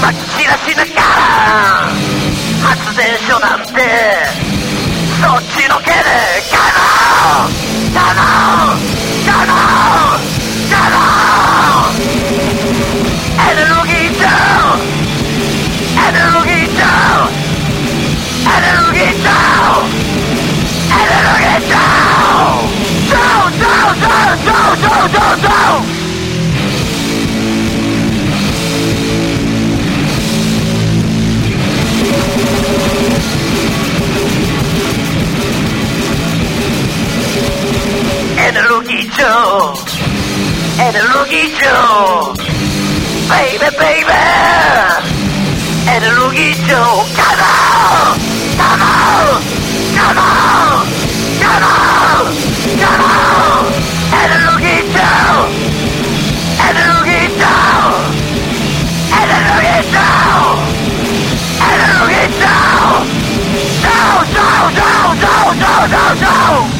真き散らしなきゃ発電所なんてそっちのけでガノンガノンガノンガノンエネルギーダウンエネルギーダウンエネルギーダウンエネルギーダウンダウンダウンダウンダウンダウンダウン And Eres Joe. Baby, baby. Eres Joe. Come on. Come on. Come on. Come on. Come on. Eres loquito. Eres loquito. Eres loquito. Joe. No, No, no, no, no, no, no.